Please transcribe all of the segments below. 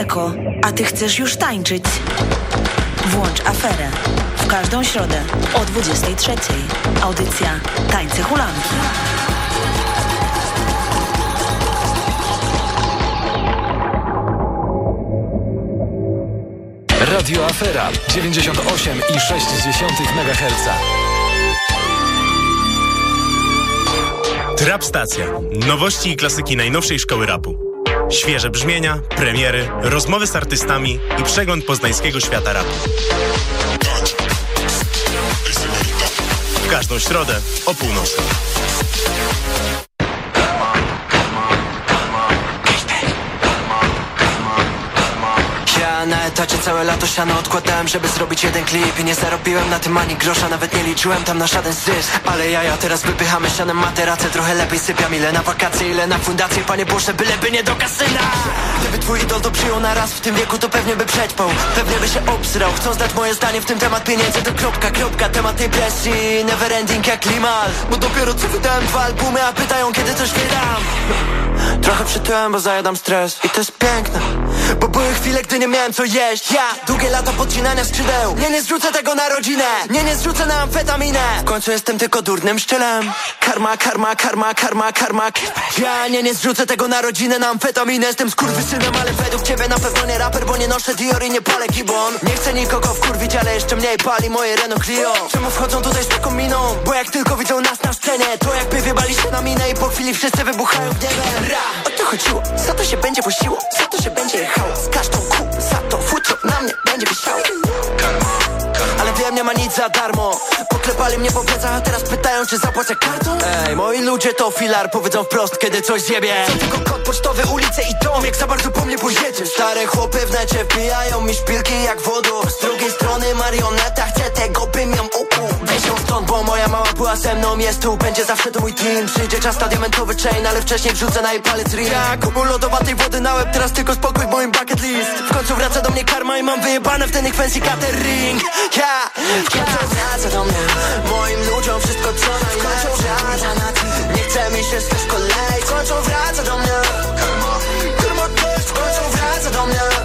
daleko, a ty chcesz już tańczyć. Włącz aferę. W każdą środę o 23.00. Audycja Tańce Hulanki. Radio Afera 98,6 MHz. Trap Stacja. Nowości i klasyki najnowszej szkoły rapu. Świeże brzmienia, premiery, rozmowy z artystami i przegląd poznańskiego świata rapu. W każdą środę o północy. Całe lato siano odkładałem, żeby zrobić jeden klip. I nie zarobiłem na tym ani grosza, nawet nie liczyłem tam na żaden zysk. Ale ja, ja teraz wypychamy sianem materace Trochę lepiej sypiam, ile na wakacje, ile na fundację Panie Boże, byleby nie do kasyna Gdyby twój idol to przyjął na raz w tym wieku, to pewnie by przećpał. Pewnie by się obsrał, chcą znać moje zdanie w tym temat pieniędzy. To kropka, kropka, temat tej presji. Never ending jak klimat Bo dopiero co wydałem dwa albumy, a pytają kiedy coś wydam. Trochę przytyłem, bo zajadam stres. I to jest piękne Bo były chwile, gdy nie miałem co jeść. Ja, długie lata podcinania skrzydeł. Nie, nie zrzucę tego na rodzinę. Nie, nie zrzucę na amfetaminę. W końcu jestem tylko durnym szczylem Karma, karma, karma, karma, karma. Ja, nie, nie zrzucę tego na rodzinę Na amfetaminę. Jestem skurwysynem Ale według ciebie na pewno nie raper Bo nie noszę Dior i nie palę kibon Nie chcę nikogo wkurwić, ale jeszcze mniej pali moje Renault Clio. Czemu wchodzą tutaj z taką miną? Bo jak tylko widzą nas na scenie To jakby wybali się na minę I po chwili wszyscy wybuchają w gniewem. Ra, o to chodziło, za to się będzie puściło. Za to się będzie jechało, z każdą ku Za to futro na mnie będzie wisiało. Ale wiem, nie ma nic za darmo. Poklepali mnie po plecach, a czy zapłacę kartą? Ej, moi ludzie to filar, powiedzą wprost, kiedy coś zjebie. Są tylko kod pocztowy, ulice i dom, jak za bardzo po mnie pojedziesz. Stare chłopy w necie wbijają mi szpilki jak wodą Z drugiej strony marioneta, chcę tego, bym ją ukuł Stąd, bo moja mała była ze mną, jest tu, będzie zawsze to mój team. Przyjdzie czas na diamentowy chain, ale wcześniej wrzucę na jej palec ring. Ja kupuję lodowatej wody na łeb, teraz tylko spokój w moim bucket list. W końcu wraca do mnie karma i mam wyjebane w ten ich fancy catering Ja, w końcu wraca do mnie. Moim ludziom wszystko co najlepsze. W wraca na ty. Nie chce mi się stać kolej W końcu wraca do mnie. Karma, karma też W końcu wraca do mnie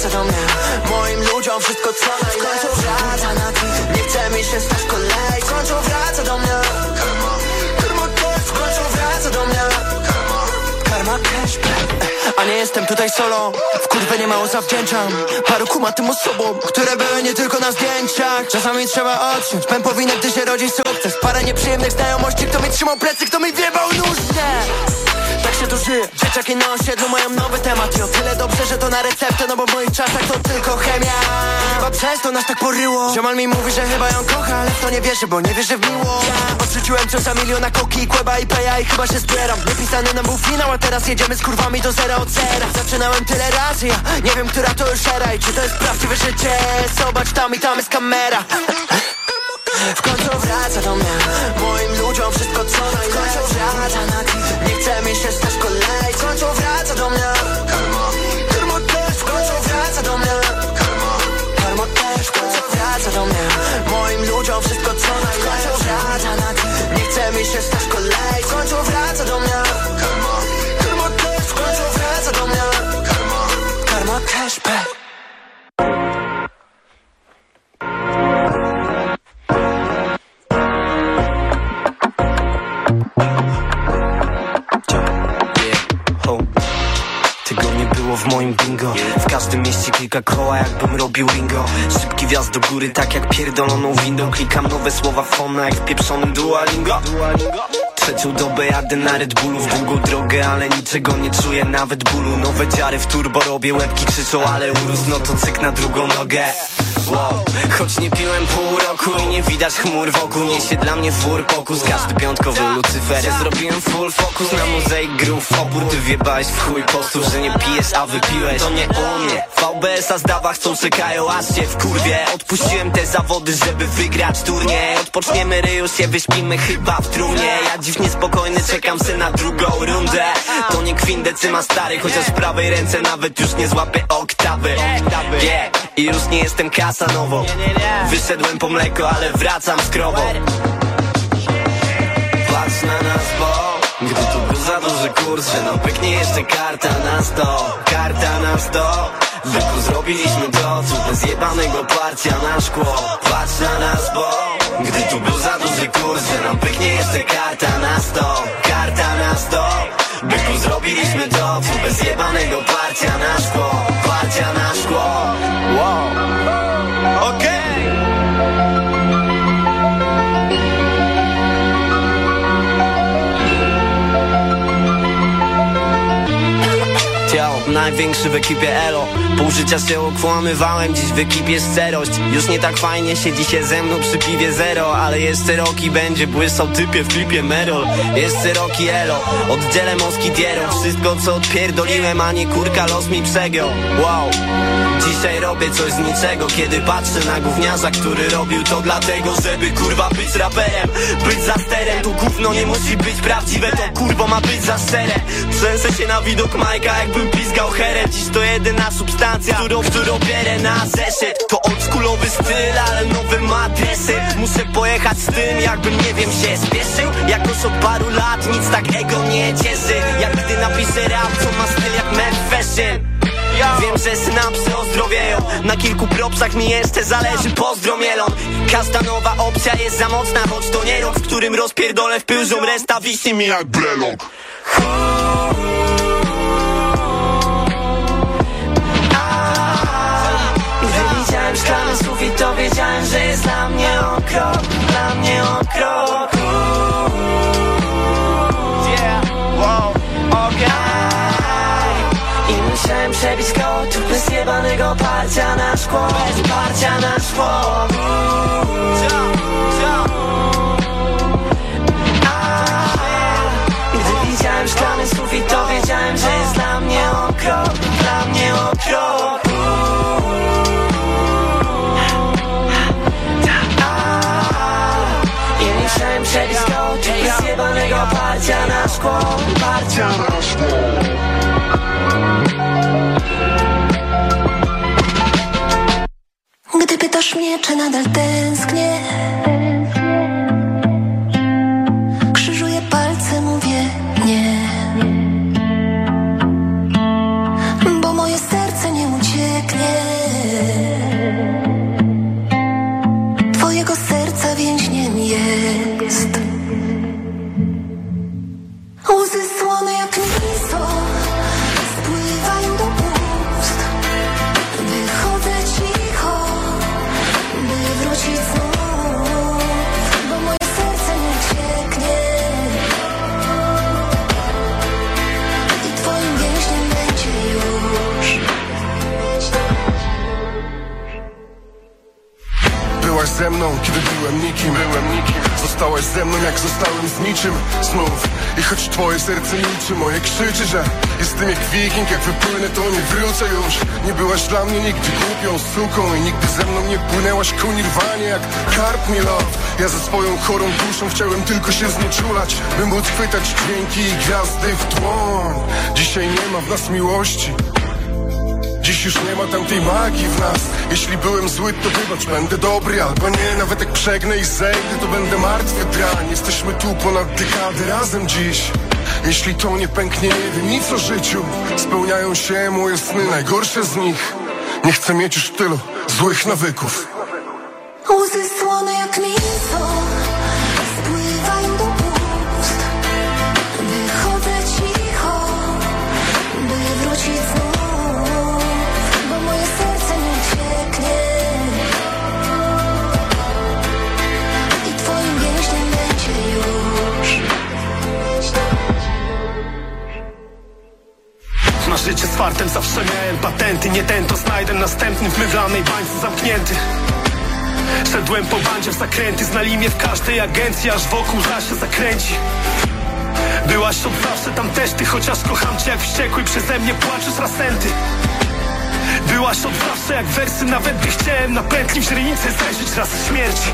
wraca do mnie. Moim ludziom wszystko co najlepsze W końcu wraca na ty Nie chce mi się stać kolej. W końcu wraca do mnie. Karma, W końcu wraca do mnie. Karma, cashback a nie jestem tutaj solo. W kurwę nie mało zawdzięczam Paru kumatym osobom Które były nie tylko na zdjęciach. Czasami trzeba odciąć. Pępowinę, gdy się rodzi sukces. Parę nieprzyjemnych znajomości Kto mi trzymał plecy, kto mi wjebał nóżkę się tu żyje Dzieciaki na osiedlu mają nowy temat. I o tyle dobrze, że to na receptę No bo w moich czasach to tylko chemia. Chyba przez to nas tak poryło. Ziomal mi mówi, że chyba ją kocha Ale to nie wierzy, bo nie wierzy w miłość ja Odrzuciłem co za miliona koki, kłeba i peja I chyba się zbieram. Wypisany nam był finał, a teraz jedziemy z kurwami do zera od zera. Zaczynałem tyle razy, ja nie wiem, która to już era I czy to jest prawdziwe życie. Zobacz, tam i tam jest kamera w końcu wraca do mnie. Moim ludziom wszystko co najlepsze. W końcu wraca na ty Nie chce mi się stać kolej W końcu wraca do mnie. Karma, karma też W końcu wraca do mnie. Karma, karma też W końcu wraca do mnie. Moim ludziom wszystko co najlepsze. W końcu wraca na ty Nie chce mi się stać kolej W końcu wraca bingo. W każdym mieście kilka koła jakbym robił ringo. Szybki wjazd do góry tak jak pierdoloną windą. Klikam nowe słowa fona jak w pieprzonym dualingo Trzecią dobę jadę na Red Bullu w długą drogę Ale niczego nie czuję, nawet bólu. Nowe dziary w turbo robię, łebki krzyczą Ale urósł, no to cyk na drugą nogę Choć nie piłem pół roku i nie widać chmur wokół Niesie dla mnie fur pokus, każdy piątkowy Lucyferę Zrobiłem full focus na muzeik grów opór Ty wiebałeś w chuj postur, że nie pijesz, a wypiłeś. To nie u mnie. VBS-a zdawa chcą, czekają aż cię w kurwie. Odpuściłem te zawody, żeby wygrać turniej. Odpoczniemy ryju się, wyśpimy chyba w trumnie. Ja dziwnie spokojny, czekam se na drugą rundę. To nie kwindecyma stary, chociaż w prawej ręce nawet już nie złapię oktawy. Yeah, i już nie jestem kasanowo Wyszedłem po mleko, ale wracam z krową. Patrz na nas, bo gdy tu był za duży kurs, że nam pyknie jeszcze karta na sto. Karta na sto. Byku zrobiliśmy to, bez jebanego parcia na szkło. Patrz na nas, bo Gdy tu był za duży kurs, że nam pyknie jeszcze karta na sto. Karta na sto. Byku zrobiliśmy to, bez jebanego parcia na szkło. Parcia na szkło. Wow największy w ekipie Elo. Pół życia się okłamywałem, dziś w ekipie szczerość Już nie tak fajnie siedzi się ze mną przy piwie zero Ale jeszcze roki będzie błysał typie w klipie Merol. Jeszcze roki Elo, oddzielę moskitierą Wszystko co odpierdoliłem, a nie kurka los mi przegiął. Wow Dzisiaj robię coś z niczego Kiedy patrzę na gówniarza, który robił to dlatego Żeby kurwa być raperem Być za sterem, tu gówno nie musi być prawdziwe To kurwo ma być za szczere. Trzęsę się na widok Majka, jakbym piskał herę. Dziś to jedyna substancja, którą, którą bierę na zeszyt. To oldschoolowy styl, ale nowy ma adresy Muszę pojechać z tym, jakbym nie wiem się spieszył. Jakoś od paru lat nic tak ego nie cieszy. Jak gdy napiszę rap, co ma styl jak Mad Wiem, że synapsy ozdrowieją. Na kilku propsach mi jeszcze zależy. Pozdro mielon. Każda nowa opcja jest za mocna Choć to nie rok, w którym rozpierdolę w pyłżą Resta wisi mi jak brelok widziałem szklany sufit to wiedziałem, że jest dla mnie o krok Dla mnie o przebić go tu bez jebanego parcia na szkło. Bez parcia na szkło. Gdy widziałem szklany sufit to wiedziałem, że jest dla mnie o krok Dla mnie o krok I musiałem przebić go tu bez jebanego parcia na szkło. Parcia na szkło Gdy pytasz mnie, czy nadal tęsknię dla mnie nigdy głupią suką I nigdy ze mną nie płynęłaś ku nirwanie Jak Me Love. Ja ze swoją chorą duszą chciałem tylko się znieczulać By móc chwytać dźwięki i gwiazdy w dłoń. Dzisiaj nie ma w nas miłości. Dziś już nie ma tamtej magii w nas. Jeśli byłem zły, to wybacz, będę dobry Albo nie, nawet jak przegnę i zejdę To będę martwy drań Jesteśmy tu ponad dekadę razem dziś. Jeśli to nie pęknie, nie wiem nic o życiu. Spełniają się moje sny, najgorsze z nich Nie chcę mieć już tylu złych nawyków fartem zawsze miałem patenty. Nie ten to znajdę następny w mydlanej bańce zamknięty. Szedłem po bandzie w zakręty Znali mnie w każdej agencji Aż wokół za się zakręci. Byłaś od zawsze tam też ty Chociaż kocham cię jak wściekły Przeze mnie płaczesz rasenty. Byłaś od zawsze jak wersy Nawet gdy chciałem na pętli w źrenicy zajrzeć raz śmierci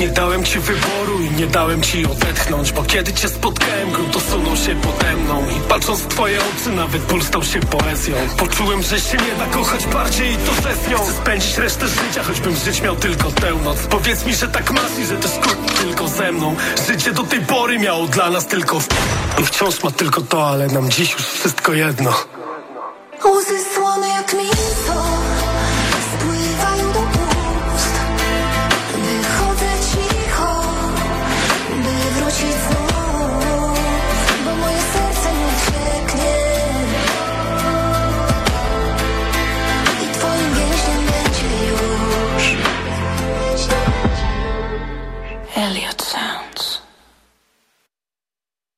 nie dałem ci wyboru i nie dałem ci odetchnąć Bo kiedy cię spotkałem, grunt osunął się pode mną. I patrząc w twoje oczy, nawet ból stał się poezją. Poczułem, że się nie da kochać bardziej i to ze nią Chcę spędzić resztę życia, choćbym żyć miał tylko tę noc. Powiedz mi, że tak masz i że też kurt tylko ze mną. Życie do tej pory miało dla nas tylko w... I wciąż ma tylko to, ale nam dziś już wszystko jedno. Łzy słone jak mięso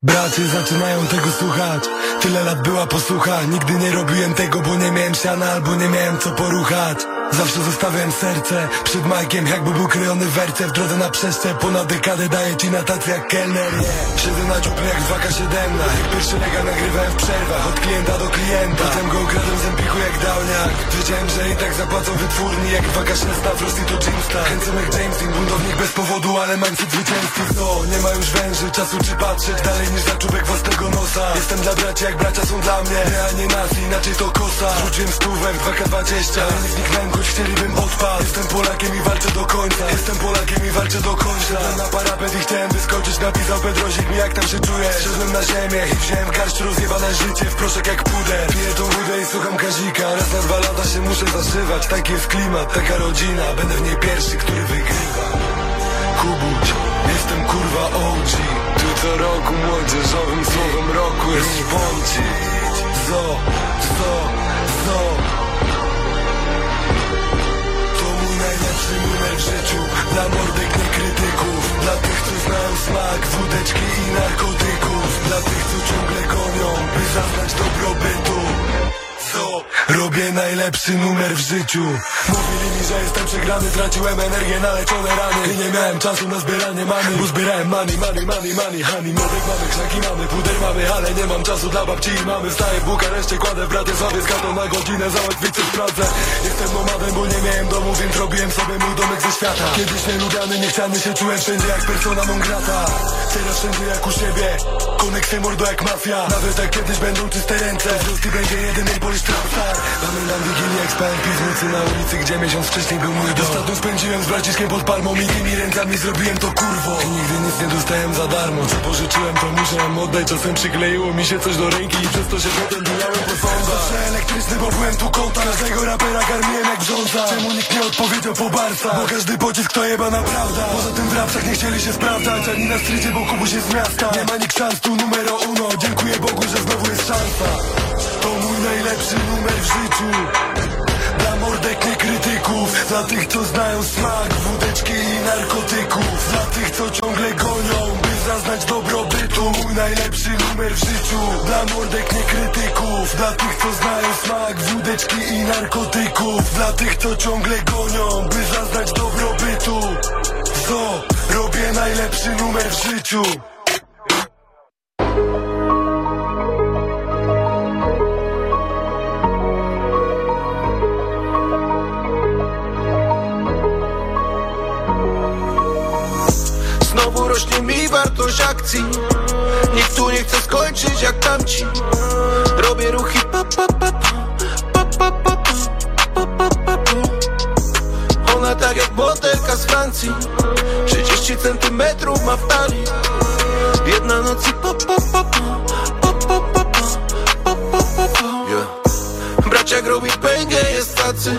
Bracie zaczynają tego słuchać. Tyle lat była posłucha. Nigdy nie robiłem tego, bo nie miałem siana Albo nie miałem co poruchać Zawsze zostawiałem serce przed Majkiem Jakby był kryjony werce W drodze na przeszczep Ponad dekadę daję ci na tacy jak kelner yeah. Siedzę na dziupli jak 2K17 Jak pierwszy lega nagrywałem w przerwach Od klienta do klienta. Potem go ukradłem z Empiku jak downiak Wiedziałem, że i tak zapłacą wytwórni Jak 2K16 w Rosji to Jimstar Chęcę jak James Dean Buntownik bez powodu, ale mindset zwycięski Co? Nie ma już węży, czasu czy patrzeć Dalej niż za czubek własnego nosa. Jestem dla braci jak bracia są dla mnie. Nie, a nie nas, inaczej to kosa. Rzuciłem stówę w 2K20 Ale nie choć chcielibym Jestem Polakiem i walczę do końca. Jestem Polakiem i walczę do końca. Szedłem na parapet i chciałem wyskoczyć. Napisał Pedrozik mi jak tam się czuję? Szedłem na ziemię i wziąłem garść rozjebane życie W proszek jak puder. Piję tą wódę i słucham Kazika. Raz na dwa lata się muszę zaszywać Taki jest klimat, taka rodzina. Będę w niej pierwszy, który wygrywa. Kubuć, jestem kurwa OG Tu co roku młodzieżowym słowem roku jest Zo, zo, zo najlepszy numer w życiu Dla mordek nie krytyków. Dla tych co znają smak Wódeczki i narkotyków. Dla tych co ciągle gonią By zaznać dobrobytu co? Robię najlepszy numer w życiu. Mówili mi, że jestem przegrany Traciłem energię na leczone rany. I nie miałem czasu na zbieranie money Bo zbierałem money, money, money, money Honey, miodek mamy, krzaki mamy, puder mamy Ale nie mam czasu dla babci i mamy. Staję w Bukareszcie, kładę w Bratysławie Z na godzinę załatwić coś pracę Jestem nomadem, bo nie miałem domu Więc robiłem sobie mój domek ze świata. Kiedyś nielubiany, niechciany się czułem wszędzie Jak persona non grata. Teraz wszędzie jak u siebie Koneksy mordo jak mafia. Nawet jak kiedyś będą czyste ręce Wzrost będzie polisz trapstar Pamiętam Wigilię jak spałem na ulicy Gdzie miesiąc wcześniej był mój dom. Ostatnio spędziłem z braciskiem pod palmą I tymi rękami zrobiłem to kurwo. I nigdy nic nie dostałem za darmo. Co pożyczyłem to muszę nam oddać. Czasem przykleiło mi się coś do ręki I przez to się potem bijałem po sądach. Zawsze elektryczny, bo byłem tu kąta Każdego rapera karmiłem jak brząza. Czemu nikt nie odpowiedział po barca Bo każdy pocisk to jebana prawda. Poza tym w rapsach nie chcieli się sprawdzać Ani na strycie, bo Kubuś jest z miasta. Nie ma nikt szans tu numero uno. Dziękuję Bogu, że znowu jest szansa najlepszy numer w życiu. Dla mordek nie krytyków Dla tych co znają smak Wódeczki i narkotyków. Dla tych co ciągle gonią zaznać dobrobytu. Mój najlepszy numer w życiu. Dla mordek nie krytyków Dla tych co znają smak Wódeczki i narkotyków. Dla tych co ciągle gonią By zaznać dobrobytu. Co? Robię najlepszy numer w życiu ilość akcji Nikt tu nie chce skończyć jak tamci Robię ruchy pap, pap, pap Pap, pap, pap, pap, pap, pap Ona tak jak modelka z Francji 30 centymetrów ma w talii Jedna noc i pap, pap, pap Pap, pap, pap, pap, pap, pap yeah. Braciak robi pęgę, jest tacy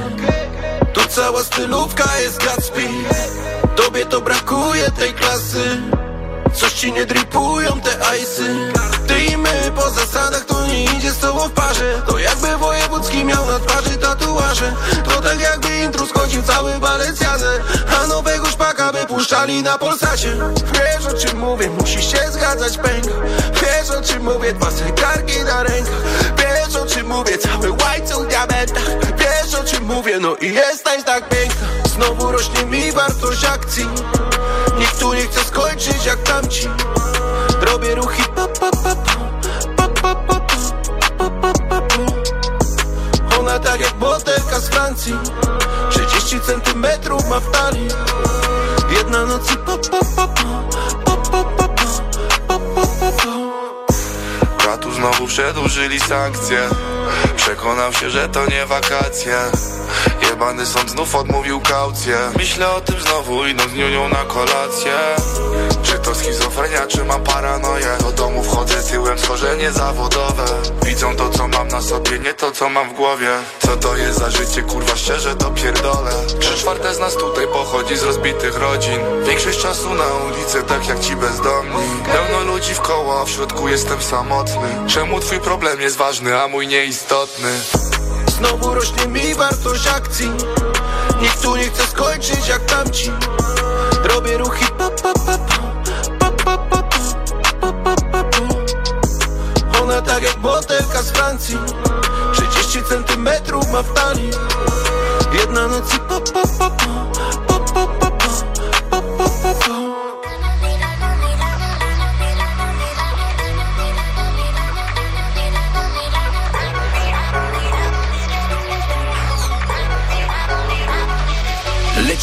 Tu cała stylówka jest Gatsby Tobie to brakuje tej klasy Coś ci nie dripują te ajsy Ty i my po zasadach to nie idzie z tobą w parze. To jakby wojewódzki miał na twarzy tatuaże. To tak jakby intru skończył cały Balenciadę A nowego szpaka by puszczali na Polsacie. Wiesz o czym mówię, musisz się zgadzać pęk. Wiesz o czym mówię, dwa zegarki na rękach. Wiesz o czym mówię, cały łańcuch diamentach. Wiesz o czym mówię, no i jesteś tak piękna. Znowu rośnie mi wartość akcji tu nie chce skończyć jak tamci. Robię ruchy pa pa pa pa. Pa pa pa pa. Pa pa pa Ona tak jak motel Francji. 30 centymetrów ma w talii. Jedna noc i pop, pop, pop, pop, pop, pop, pop, pop, pop, Bratu znowu przedłużyli sankcje. Przekonał się, że to nie wakacje Jebany sąd znów odmówił kaucję. Myślę o tym znowu idąc z niunią na kolację. Czy to schizofrenia, czy mam paranoję? Do domu wchodzę tyłem, schorzenie zawodowe. Widzą to co mam na sobie, nie to co mam w głowie. Co to jest za życie, kurwa szczerze to pierdolę. Trzy czwarte z nas tutaj pochodzi z rozbitych rodzin. Większość czasu na ulicy, tak jak ci bezdomni. Pełno ludzi w koło, a w środku jestem samotny. Czemu twój problem jest ważny, a mój nieistotny? Znowu rośnie mi wartość akcji. Nikt tu nie chce skończyć jak tamci. Robię ruchy. Pa pa pa pa. Pa pa pa pa. Pa Ona tak jak modelka z Francji. 30 centymetrów ma w talii Jedna noc i pa pa pa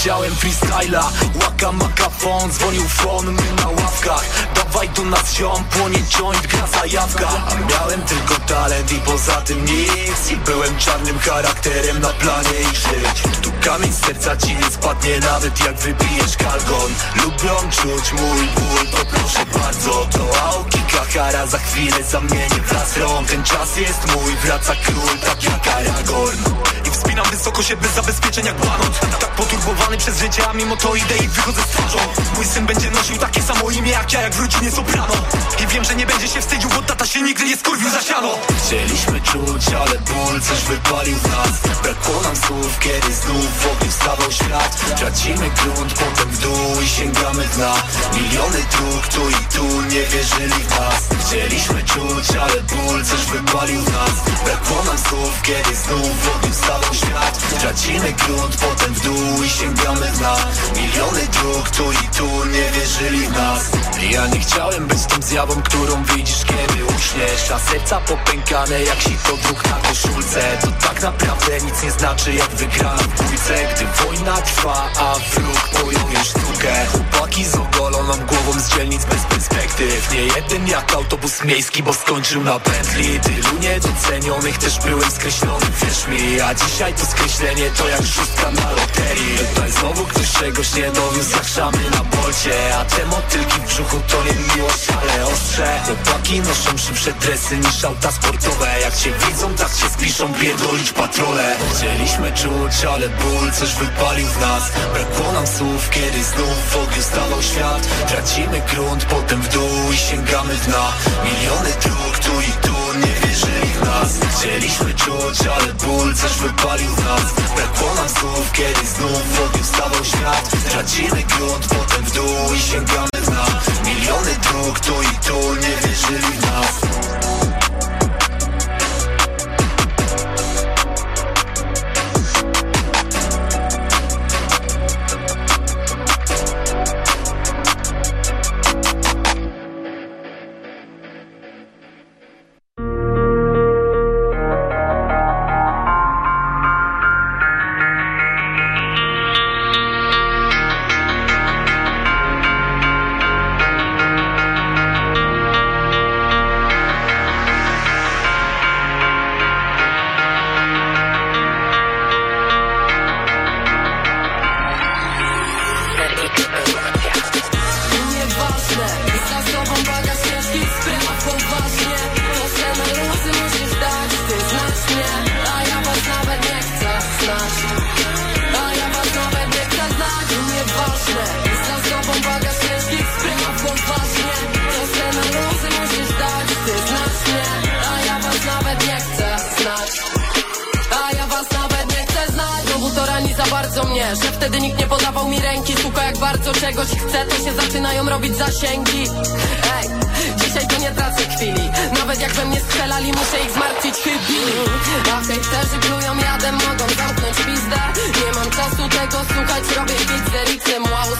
Leciałem freestyla, łaka makafon Dzwonił fon, my na ławkach Dawaj do nas ziom, płonie joint, gra zajawka A miałem tylko talent i poza tym nic. I byłem czarnym charakterem na planie i żyć. Tu kamień z serca ci nie spadnie nawet jak wybijesz kalgon. Lubią czuć mój ból, to proszę bardzo. To auki kachara za chwilę zamienię w las rąk. Ten czas jest mój, wraca król, tak jak Aragorn. I wspinam wysoko się bez zabezpieczeń jak banot Tak poturbowany przez życie, a mimo to idę i wychodzę z twarzą. Mój syn będzie nosił takie samo imię jak ja, jak w rodzinie soprano I wiem, że nie będzie się wstydził, bo tata się nigdy nie skurwił za siano Chcieliśmy czuć, ale ból coś wypalił w nas. Brakło nam słów, kiedy znów w ogniu wstawał świat. Tracimy grunt, potem w dół i sięgamy dna. Miliony dróg tu i tu nie wierzyli w nas. Chcieliśmy czuć, ale ból coś wypalił w nas. Brakło nam słów, kiedy znów w ogniu wstawał świat. Tracimy grunt, potem w dół i sięgamy dna. Miliony dróg tu i tu nie wierzyli w nas. Ja nie chciałem być tą zjawą, którą widzisz, kiedy uśniesz. A serca popękane jak sito dróg na koszulce. To tak naprawdę nic nie znaczy jak wygrana w bójce Gdy wojna trwa, a wróg pojmuje sztukę. Chłopaki z ogoloną głową z dzielnic bez perspektyw. Nie jeden jak autobus miejski, bo skończył na pętli. Tylu niedocenionych też byłem skreślony, wierz mi. A dzisiaj to skreślenie to jak szóstka na loterii. Tutaj znowu ktoś czegoś nie dowiózł, jak szamy na bolcie. A te motylki w brzuchu to nie miłość, ale ostrze. Chłopaki noszą szybsze dresy niż auta sportowe. Jak cię widzą, tak cię spiszą, pierdolić patrole. Chcieliśmy czuć, ale ból coś wypalił w nas. Brakło nam słów, kiedy znów w ogniu stawał świat. Tracimy grunt, potem w dół i sięgamy dna. Miliony dróg tu i tu nie wierzyli w nas. Chcieliśmy czuć, ale ból coś wypalił w nas. Brakło nam słów, kiedy znów w ogniu stawał świat. Tracimy grunt, potem w dół i sięgamy dna Miliony dróg tu i tu nie wierzyli w nas Że wtedy nikt nie podawał mi ręki. Suka jak bardzo czegoś chcę To się zaczynają robić zasięgi. Ej, dzisiaj to nie tracę chwili. Nawet jak we mnie strzelali Muszę ich zmartwić chybili A hejterzy plują jadem Mogą zamknąć pizdę. Nie mam czasu tego słuchać Robię hit z Eriksem Wow,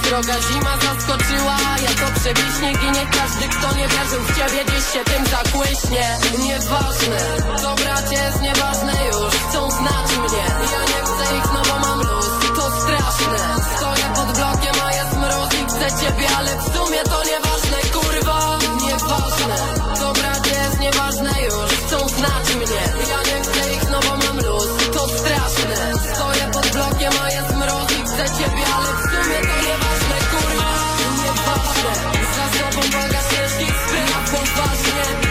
zima zaskoczyła Ja to przebiśnieg i nie każdy kto nie wierzył w ciebie Dziś się tym zakłyśnie. Nieważne, to bracie jest nieważne już Chcą znać mnie. Ja nie chcę ich, no bo mam luz straszne Stoję pod blokiem, a jest i chcę ciebie Ale w sumie to nieważne, kurwa. Nieważne. To bracie jest nieważne już Chcą znać mnie. Ja nie chcę ich, no bo mam luz To straszne. Stoję pod blokiem, a jest i chcę ciebie Ale w sumie to nieważne, kurwa. Nieważne. Za sobą bagaż ciężkich spraw Poważnie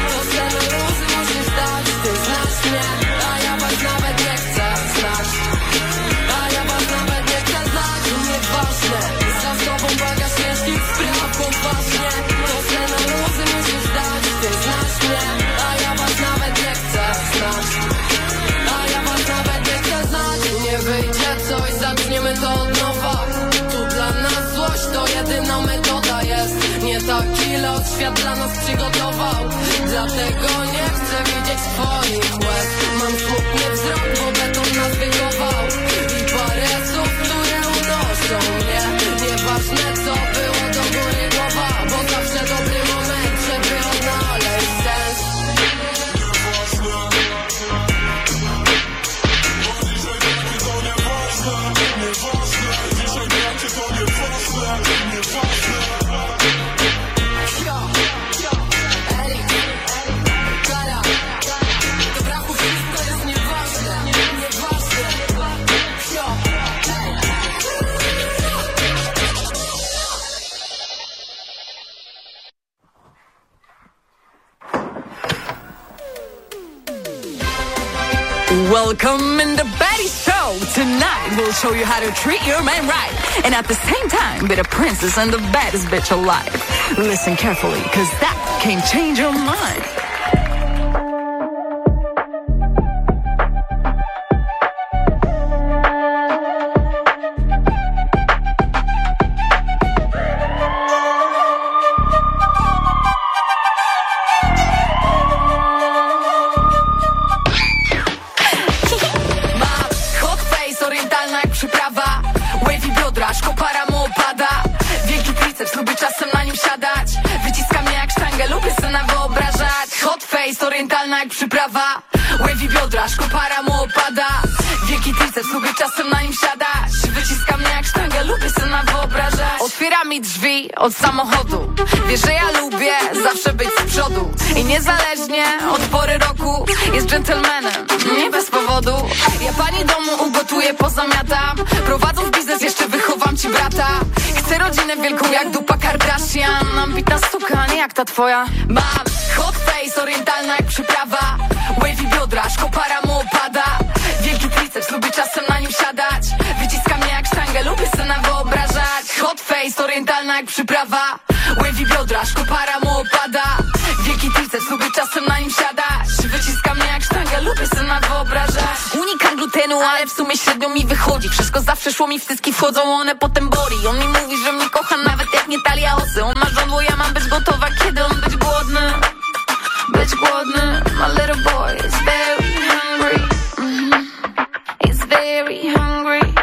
zaczniemy to od nowa. Tu dla nas złość to jedyna metoda jest. Nie taki los świat dla nas przygotował. Dlatego nie chcę widzieć twoich łez. Mam smutny wzrok, bo beton nas wychował. I parę słów, które unoszą mnie. Nieważne co było Welcome in the Betty Show. Tonight we'll show you how to treat your man right. And at the same time, be the princess and the baddest bitch alive. Listen carefully, cause that can change your mind. Pani domu ugotuję, pozamiatam. Prowadząc biznes jeszcze wychowam ci brata. Chcę rodzinę wielką jak dupa Kardashian. Ambitna suka, nie jak ta twoja. Mam hot face, orientalna jak przyprawa. Wavy biodra, szkopara mu opada. Wielki triceps, lubię czasem na nim siadać. Wyciska mnie jak sztangę, lubię sobie wyobrażać. Hot face, orientalna jak przyprawa. Wavy biodra, szkopara mu opada. Wielki triceps, lubię czasem na nim siadać. Wyciska mnie jak sztangę, lubię sobie wyobrażać Unikam glutenu, ale w sumie średnio mi wychodzi. Wszystko zawsze szło mi w cycki, wchodzą one potem boli. On mi mówi, że mnie kocha nawet jak nie talia osy. On ma żądło, ja mam być gotowa, kiedy on być głodny. Być głodny, my little boy is very hungry. Mhm. Is very hungry.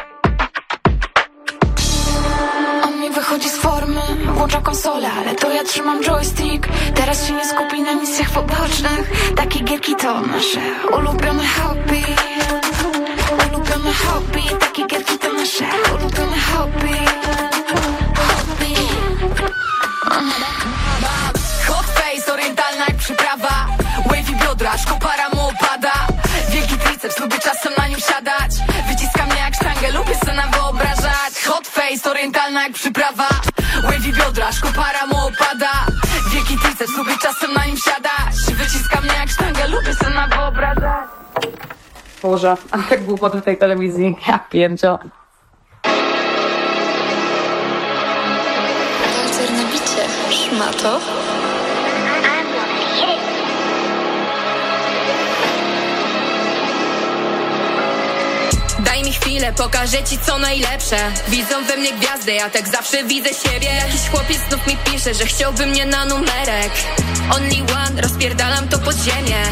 On mi wychodzi z formy, włącza konsolę, ale to ja trzymam joystick. Teraz się nie skupi na misjach pobocznych. Takie gierki to nasze ulubione hobby hobby, takie gierki to nasze. Ulubione hobby. Hobby. Hot face, orientalna jak przyprawa. Wavy biodra, szkopara mu opada. Wielki triceps, lubię czasem na nim siadać. Wyciska mnie jak sztangę, lubię sobie wyobrażać. Hot face, orientalna jak przyprawa. Wavy biodra, szkopara mu opada. Wielki triceps, lubię czasem na nim siadać. Wyciska mnie jak sztangę, lubię sobie wyobrażać Boże, ale jak głupoty tej telewizji. Ja pięcio. Walter na bicie, szmato. Daj mi chwilę, pokażę ci co najlepsze Widzą we mnie gwiazdę, ja tak zawsze widzę siebie Jakiś chłopiec znów mi pisze, że chciałby mnie na numerek Only one, rozpierdalam to pod ziemię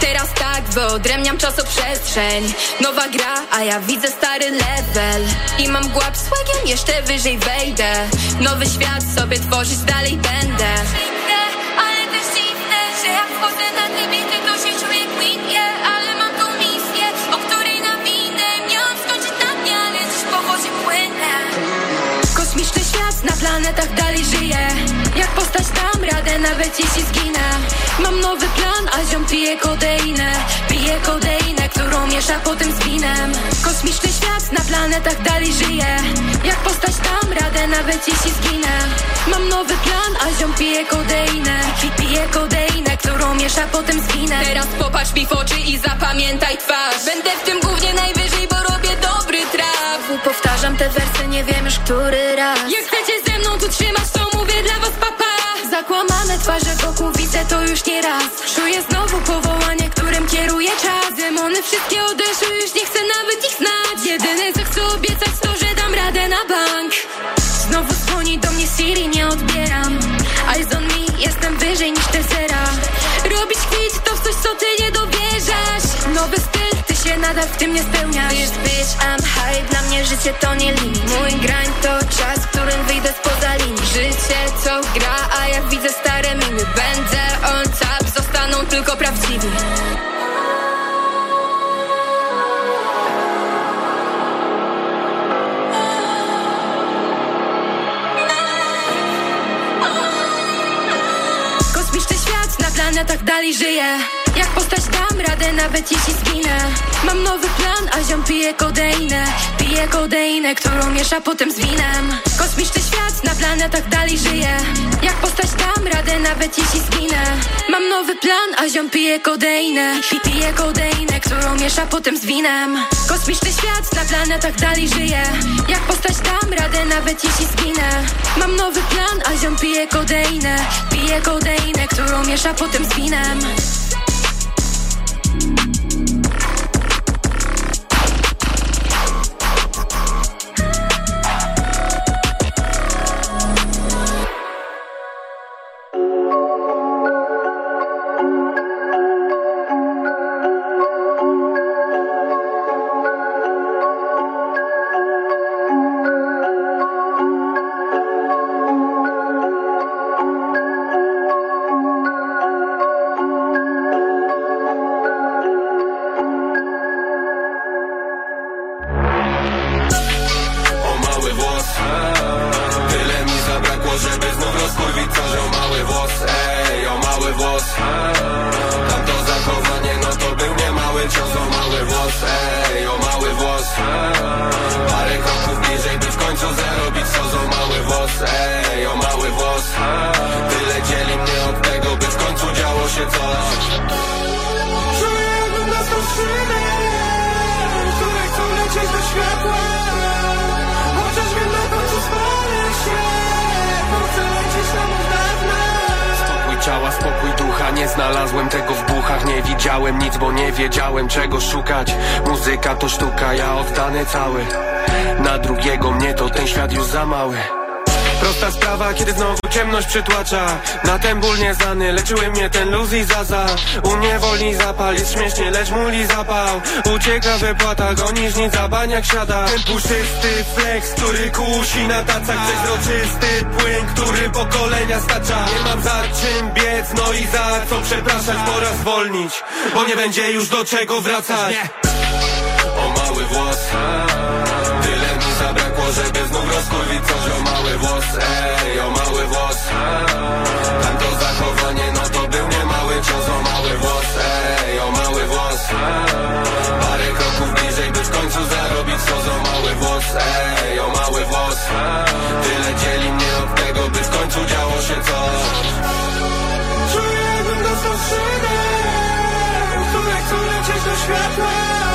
Teraz tak, wyodrębniam czasoprzestrzeń Nowa gra, a ja widzę stary level. I mam głap słagiem, jeszcze wyżej wejdę. Nowy świat sobie tworzyć dalej będę. Dziwne, ale też dziwne, że jak wchodzę na te bity, to się czuję yeah Ale mam tą misję, o której nawinę Miałam skończyć na dnie, ale dziś po płynę. Kosmiczny świat na planetach dalej żyje Jak postać dam radę nawet jeśli zginę. Mam nowy plan, a ziom pije kodeinę Pije kodeinę, którą miesza potem z winem Kosmiczny świat na planetach dalej żyje. Jak postać dam radę nawet jeśli zginę. Mam nowy plan, a ziom pije kodeinę pije kodeinę, którą miesza potem z winem Teraz popatrz mi w oczy i zapamiętaj twarz. Będę w tym głównie najwyżej, bo robię dobry traf. Powtarzam te wersy, nie wiem już który raz. Jak chcecie ze mną tu trzymać, to mówię dla was Zakłamane twarze wokół widzę to już nie raz. Czuję znowu powołanie, którym kieruje czas Demony wszystkie odeszły, już nie chcę nawet ich znać. Jedyne co chcę obiecać to, że dam radę na bank. Znowu dzwoni do mnie Siri, nie odbieram. Eyes on me, jestem wyżej niż te zera Robić kwit to w coś, co ty nie dowierzasz. Nowy styl, ty się nadal w tym nie spełniasz Jest bitch, I'm high, dla mnie życie to nie limit. Mój grind to czas, w którym wyjdę spoza linii. Życie co gra, a jak widzę stare miny Będę on top, zostaną tylko prawdziwi. Kosmiczny świat na planetach dalej żyje. Jak postać radę nawet jeśli zginę. Mam nowy plan, a ziom pije kodeinę Pije kodeinę, którą miesza potem z winem. Kosmiczny świat na planetach dalej żyje. Jak postać dam radę nawet jeśli zginę. Mam nowy plan, a ziom pije kodeinę I pije kodeinę, którą miesza potem z winem. Kosmiczny świat na planetach dalej żyje. Jak postać dam radę nawet jeśli zginę. Mam nowy plan, a ziom pije kodeinę Pije kodeinę, którą miesza potem z winem O ciemność przytłacza. Na ten ból nieznany leczyły mnie ten luz i zaza. Uniewolni zapal, jest śmiesznie, lecz muli zapał. Ucieka wypłata, gonisz nic, zabaniak siada. Ten puszysty flex, który kusi na tacach. Przeźroczysty płyn, który pokolenia stacza. Nie mam za czym biec, no i za co przepraszać. Pora zwolnić, bo nie będzie już do czego wracać. O mały włos żeby znów rozkurwić coś O mały włos, ej, o mały włos. Tamto zachowanie, no to był niemały cios O mały włos, ej, o mały włos. Parę kroków bliżej, by w końcu zarobić coś O mały włos, ej, o mały włos. Tyle dzieli mnie od tego, by w końcu działo się coś. Czuję jakbym dostał skrzydła Które chcą lecieć do światła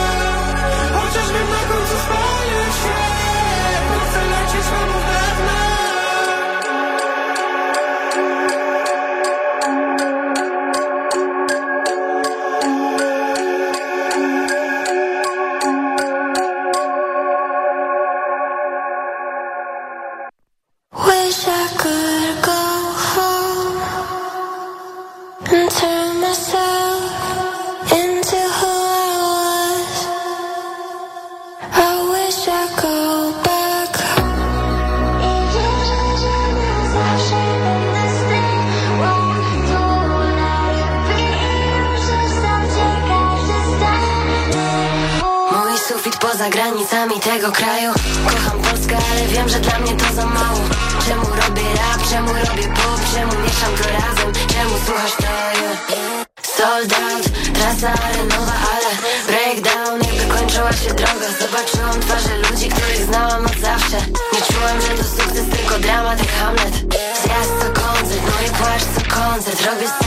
tego kraju. Kocham Polskę, ale wiem, że dla mnie to za mało. Czemu robię rap, czemu robię pop, czemu mieszam to razem? Czemu słuchasz yeah. Sold out, trasa arenowa, ale breakdown. Jakby kończyła się droga Zobaczyłam twarze ludzi, których znałam od zawsze. Nie czułam, że to sukces, tylko dramat jak Hamlet. Zjazd co koncert, no i płacz co koncert. Robię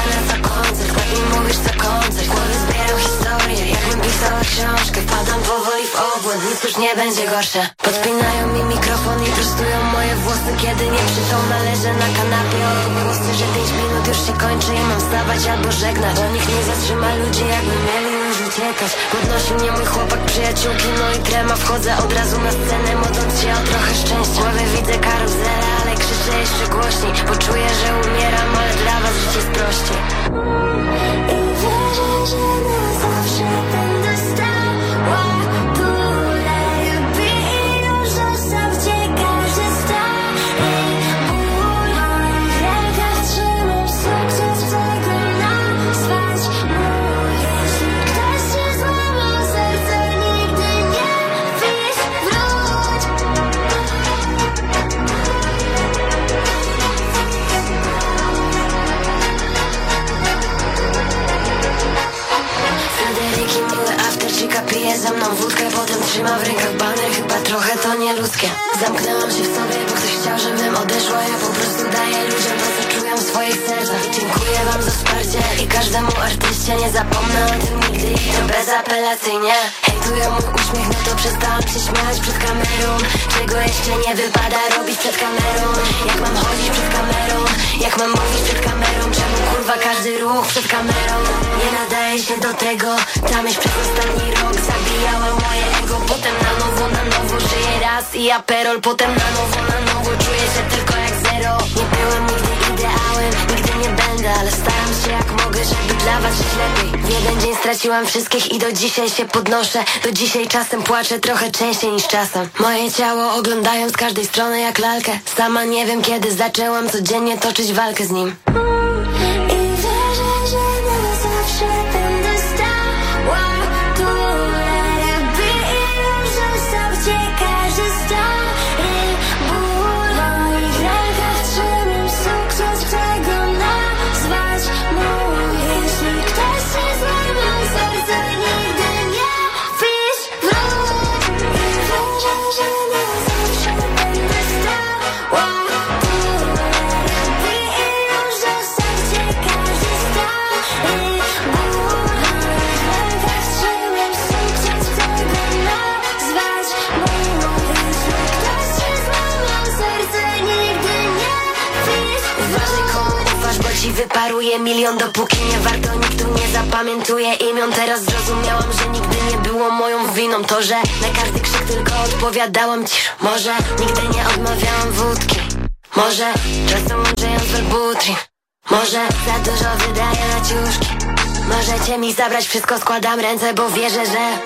książkę Wpadam powoli w obłęd, nic już nie będzie gorsze. Podpinają mi mikrofon i prostują moje włosy Kiedy nie przytomna leżę na kanapie o głosy, że pięć minut już się kończy i mam wstawać albo żegnać. Bo nikt nie zatrzyma ludzi, jakby mieli już uciekać. Podnosi mnie mój chłopak, przyjaciółki, no i trema. Wchodzę od razu na scenę, modląc się o trochę szczęścia. W głowie widzę karuzelę, ale krzyczę jeszcze głośniej. Bo czuję, że umieram, ale dla was życie jest prościej. I wierzę, że na zawsze będę pije ze mną wódkę Potem trzyma w rękach baner, chyba trochę to nieludzkie. Zamknęłam się w sobie, bo ktoś chciał, żebym odeszła. Ja po prostu daję ludziom to, co swoich sercach Dziękuję wam za wsparcie i każdemu artyście Nie zapomnę o tym nigdy. To bezapelacyjnie. Hejtują mój uśmiech, no to przestałam się śmiać przed kamerą. Czego jeszcze nie wypada robić przed kamerą? Jak mam chodzić przed kamerą, jak mam mówić przed kamerą? Czemu kurwa każdy ruch przed kamerą? Nie nadaje się do tego. Ta myśl przez ostatni rok. Zabijała moje ego. Potem na nowo, na nowo żyję raz i aperol. Potem na nowo, na nowo czuję się tylko jak zero. Nie byłem nigdy Ale staram się jak mogę, żeby dla was żyć lepiej. W jeden dzień straciłam wszystkich i do dzisiaj się podnoszę. Do dzisiaj czasem płaczę trochę częściej niż czasem. Moje ciało oglądają z każdej strony jak lalkę. Sama nie wiem kiedy zaczęłam codziennie toczyć walkę z nim wyparuje milion Dopóki nie warto, nikt tu nie zapamiętuje imion. Teraz zrozumiałam, że nigdy nie było moją winą. To, że na każdy krzyk tylko odpowiadałam cisz Może nigdy nie odmawiałam wódki. Może czasem łączyłem z Butrin Może za dużo wydaję na ciuszki. Możecie mi zabrać wszystko, składam ręce, bo wierzę, że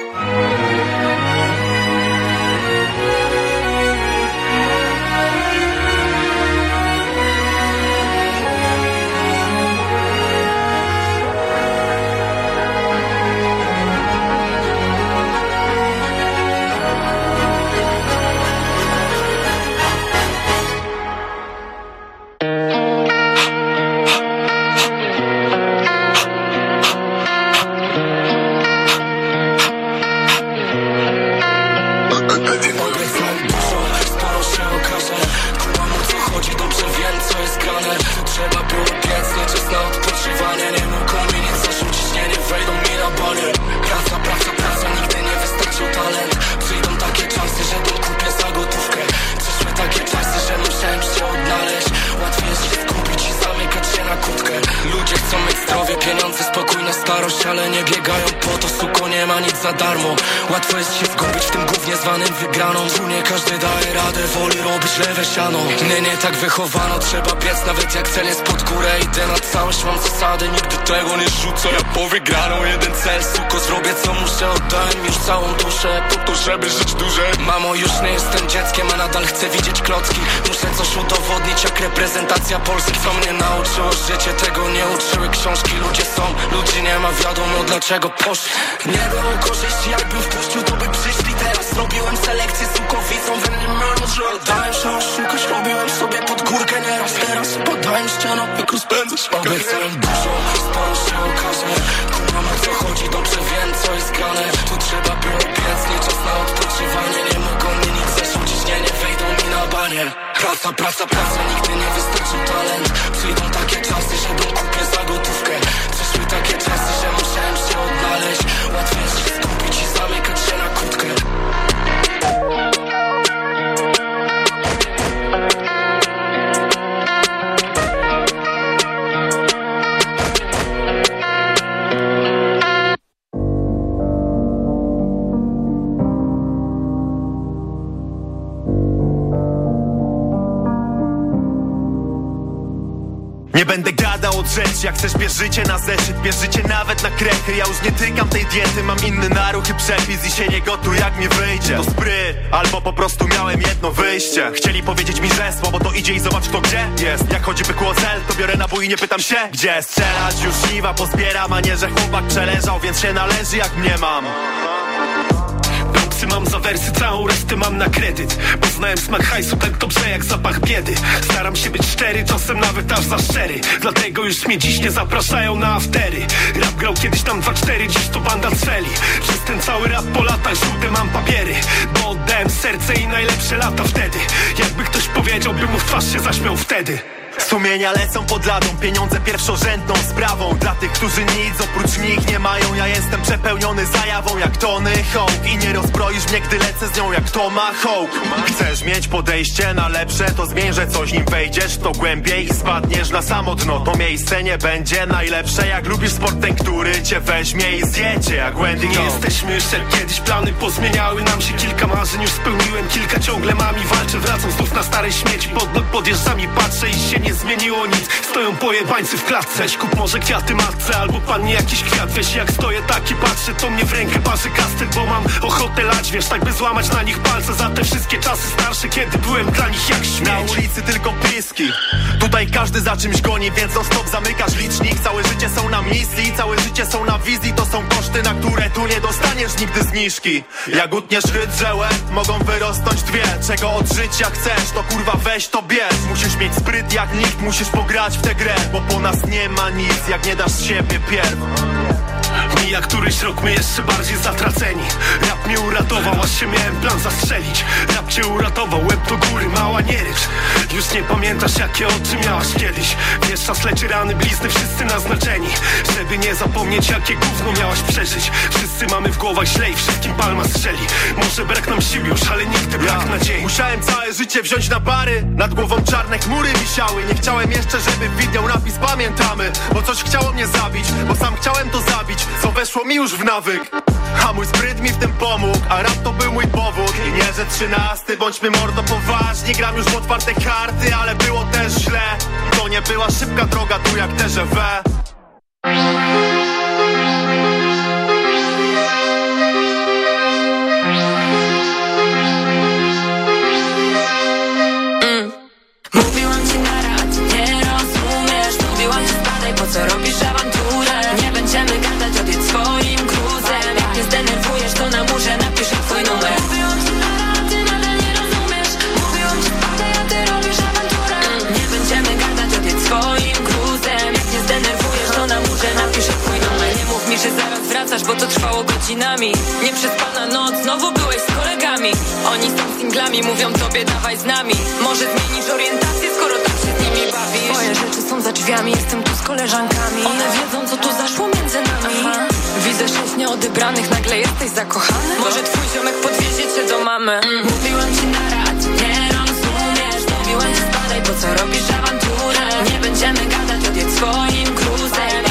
zdrowie, pieniądze, spokój na starość Ale nie biegają po to, suko, nie ma nic za darmo. Łatwo jest się zgubić w tym gównie zwanym wygraną. Tu nie każdy daje radę, woli robić lewe siano. Nie, nie tak wychowano, trzeba biec nawet jak cel jest pod górę. Idę na całość, mam zasady, nigdy tego nie rzucę. Ja po wygraną jeden cel, suko, zrobię co muszę. Oddałem już całą duszę, po to żeby żyć dłużej Mamo, już nie jestem dzieckiem, a nadal chcę widzieć klocki. Muszę coś udowodnić jak reprezentacja Polski. Co mnie nauczyło, życie tego nie skończyły książki Ludzie są, nie ma, wiadomo dlaczego poszli. Nie było korzyści, jakbym wpuścił, to by przyszli. Teraz Robiłem selekcję sukowicą, winny manager Dałem się oszukać, robiłem sobie pod górkę nieraz. Teraz podałem ścianą, jak rozpędzasz Obiecałem dużo, sporo się okaże. Kumam o co chodzi, dobrze wiem co jest grane. Tu trzeba było biec, nie czas na odpoczywanie. Nie mogą mi nic zarzucić, nie, nie wejdą mi na banier Praca, praca, praca, nigdy nie wystarczył talent. Przyjdą takie czasy, że kupię za gotówkę Takie czasy, że musiałem się odnaleźć. Łatwiej się skupić i zamykać się na Nie będę gadał od rzeczy, jak chcesz bierz życie na zeszyt Bierz życie nawet na krechy, ja już nie tykam tej diety Mam inny naruch i przepis i się nie gotuj jak mi wyjdzie. To spryt, albo po prostu miałem jedno wyjście. Chcieli powiedzieć mi, że słowo to idzie i zobacz kto gdzie jest. Jak chodzi bykło cel, to biorę nabój i nie pytam się Gdzie strzelać, już siwa pozbieram, a nie że chłopak przeleżał Więc się należy jak mnie mam mam za wersy, całą resztę mam na kredyt. Poznałem smak hajsu tak dobrze jak zapach biedy. Staram się być szczery, czasem nawet aż za szczery. Dlatego już mnie dziś nie zapraszają na aftery. Rap grał kiedyś tam 2-4, dziś to banda celi Przez ten cały rap po latach żółte mam papiery Bo oddałem serce i najlepsze lata wtedy. Jakby ktoś powiedział, by mu w twarz się zaśmiał wtedy Sumienia lecą pod ladą, pieniądze pierwszorzędną sprawą. Dla tych, którzy nic oprócz nich nie mają Ja jestem przepełniony zajawą. Jak Tony Hawk I nie rozbroisz mnie, gdy lecę z nią jak Tomahawk. Chcesz mieć podejście na lepsze, to zmień, że coś nim wejdziesz To głębiej i spadniesz na samo dno. To miejsce nie będzie najlepsze Jak lubisz sport ten, który cię weźmie i zjedzie Jak Wendy Nie jesteśmy jak kiedyś, plany pozmieniały nam się. Kilka marzeń już spełniłem, kilka ciągle mam i walczę. Wracam znów na stare śmieci, pod podjeżdżam i patrzę I się nie zmieniło nic, stoją pojebańcy w klatce. Kup może kwiaty matce, albo pannie jakiś kwiat. Wiesz jak stoję tak i patrzę, to mnie w rękę parzy kastet Bo mam ochotę lać, wiesz, tak by złamać na nich palce. Za te wszystkie czasy starsze, kiedy byłem dla nich jak śmieć. Na ulicy tylko piski Tutaj każdy za czymś goni, więc non stop zamykasz licznik. Całe życie są na misji, całe życie są na wizji. To są koszty, na które tu nie dostaniesz nigdy zniżki. Jak utniesz hydrze łeb, mogą wyrosnąć dwie. Czego od życia chcesz, to kurwa weź to bierz. Musisz mieć spryt jak nikt, musisz pograć w tę grę Bo po nas nie ma nic, jak nie dasz siebie pierw Mija któryś rok, my jeszcze bardziej zatraceni. Rap się miałem plan zastrzelić. Rap cię uratował, łeb do góry, mała nie rycz Już nie pamiętasz jakie oczy miałaś kiedyś. Wiesz, czas leczy rany, blizny, wszyscy naznaczeni. Żeby nie zapomnieć jakie gówno miałaś przeżyć. Wszyscy mamy w głowach źle i wszystkim palma strzeli. Może brak nam sił już, ale nigdy brak nadziei. Musiałem całe życie wziąć na bary. Nad głową czarne chmury wisiały. Nie chciałem jeszcze, żeby widniał napis pamiętamy. Bo coś chciało mnie zabić, bo sam chciałem to zabić. Co weszło mi już w nawyk. A mój spryt mi w tym pomógł A rap to był mój powód. I nie, że trzynasty, bądźmy mordo poważni. Gram już w otwarte karty, ale było też źle. To nie była szybka droga tu jak TGW wracasz, bo to trwało godzinami. Nieprzespana noc, znowu byłeś z kolegami. Oni są singlami, mówią tobie dawaj z nami. Może zmienisz orientację, skoro tak się z nimi bawisz? Twoje rzeczy są za drzwiami, jestem tu z koleżankami. One wiedzą, co tu zaszło między nami. Widzę sześć nieodebranych, nagle jesteś zakochany. Może twój ziomek podwiezie cię do mamy. Mówiłam ci nara, a ty nie rozumiesz. Mówiłam ci spadaj, po co robisz? Awanturę. Nie będziemy gadać, odjedź swoim cruzem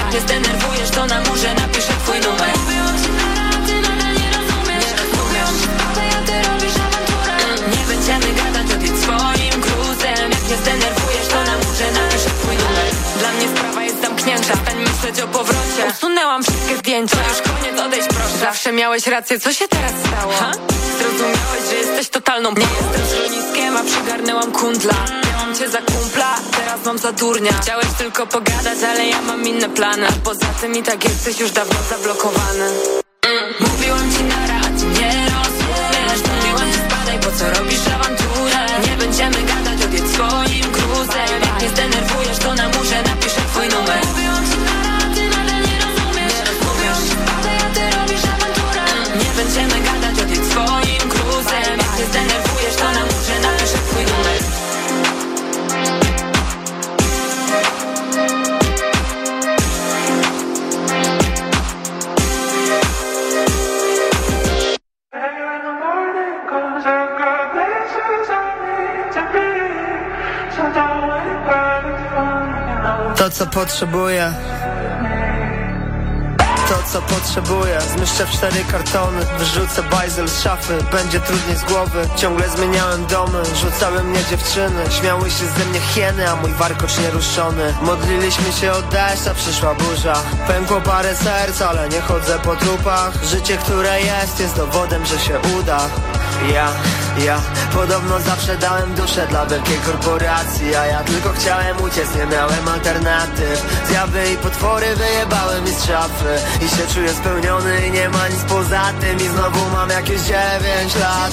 Jak nie zdenerwujesz, to na murze napiszę twój numer. Mówiłam ci nara, a ty nadal nie rozumiesz. Mówiłam ci spadaj, a ty robisz awanturę Nie będziemy gadać, odjedź swoim cruzem Jak nie zdenerwujesz, to na murze napiszę twój numer. Dla mnie sprawa jest zamknięta, stań myśleć o powrocie. Usunęłam wszystkie zdjęcia, to już koniec, odejdź proszę. Zawsze miałeś rację, co się teraz stało? Ha? Zrozumiałeś, że jesteś totalną Nie jestem schroniskiem, a przygarnęłam kundla Cię za kumpla, teraz mam za durnia. Chciałeś tylko pogadać, ale ja mam inne plany. Poza tym i tak jesteś już dawno zablokowany mm. Mówiłam ci nara, a ty nie rozumiesz Mówiłam ci spadaj, po co robisz awanturę? Nie będziemy co potrzebuję. To co potrzebuję. Zmieszczę w cztery kartony Wyrzucę bajzel z szafy. Będzie trudniej z głowy Ciągle zmieniałem domy. Rzucały mnie dziewczyny Śmiały się ze mnie hieny A mój warkocz nieruszony. Modliliśmy się o deszcz A przyszła burza. Pękło parę serc Ale nie chodzę po trupach. Życie które jest Jest dowodem, że się uda. Ja, ja Podobno zawsze dałem duszę dla wielkiej korporacji A ja tylko chciałem uciec, nie miałem alternatyw. Zjawy i potwory wyjebały mi z szafy I się czuję spełniony i nie ma nic poza tym. I znowu mam jakieś dziewięć lat.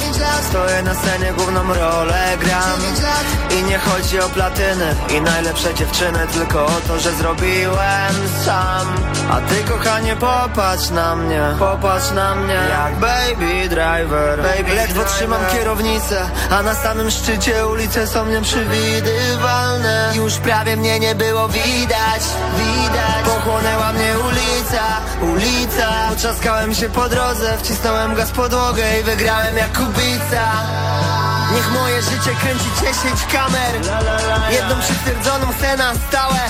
Stoję na scenie, główną rolę gram. I nie chodzi o platyny i najlepsze dziewczyny Tylko o to, że zrobiłem sam. A ty kochanie popatrz na mnie Popatrz na mnie. Jak baby driver Baby Ledwo trzymam kierownicę A na samym szczycie ulice są nieprzewidywalne Już prawie mnie nie było widać Widać. Pochłonęła mnie ulica Ulica. Poczaskałem się po drodze Wcisnąłem gaz podłogę i wygrałem jak kubica Niech moje życie kręci 10 kamer. Jedną przytwierdzoną chcę na stałe.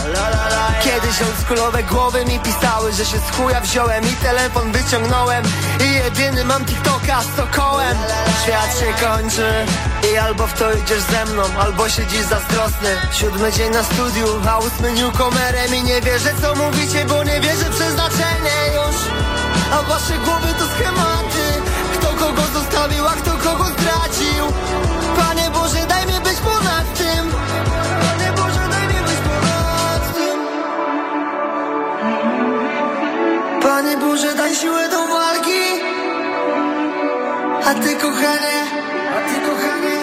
Kiedyś oldschoolowe głowy mi pisały Że się z chuja wziąłem i telefon wyciągnąłem. I jedyny mam TikToka z sokołem. Świat się kończy i albo w to idziesz ze mną Albo siedzisz zazdrosny. Siódmy dzień na studiu, a ósmy newcomerem I nie wierzę co mówicie, bo nie wierzę przeznaczenie już. A wasze głowy to schematy. Kto kogo zostawił, a kto Panie Boże, daj siłę do walki. A Ty kochanie A Ty kochanie.